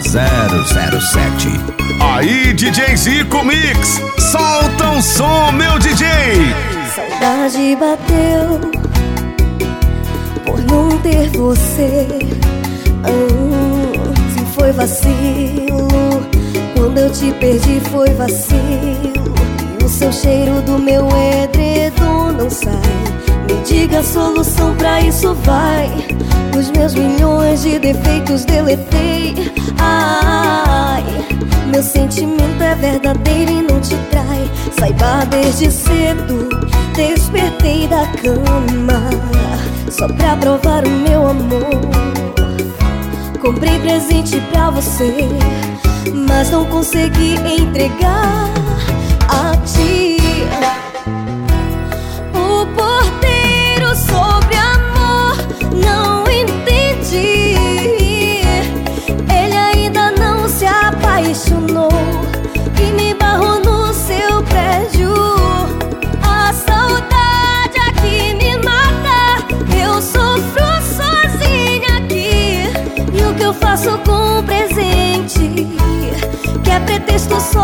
007. Aí, DJ Zico Mix, solta um som, meu DJ. Saudade bateu por não ter você. Ah, se foi vacilo, quando eu te perdi foi vacilo. E o seu cheiro do meu edredom não sai. Me diga a solução pra isso vai. Os meus milhões de defeitos deletei. Ai, meu sentimento é verdadeiro e não te trai. Saiba desde cedo, despertei da cama só pra provar o meu amor. Comprei presente pra você, mas não consegui entregar Pretexto só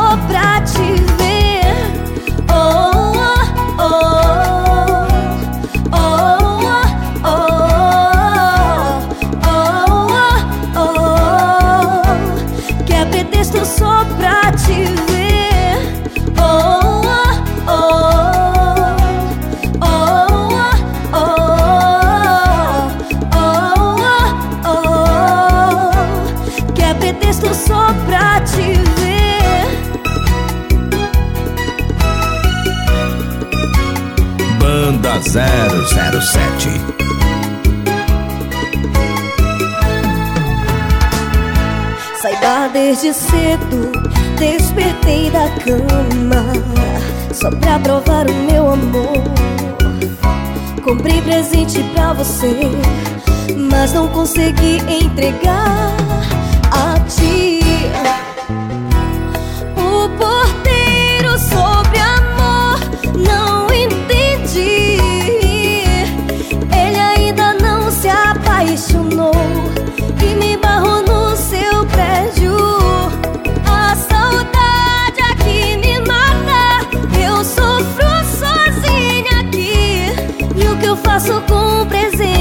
Banda 007. Saiba desde cedo, despertei da cama Só pra provar o meu amor Comprei presente pra você Mas não consegui entregar a ti faço com presente.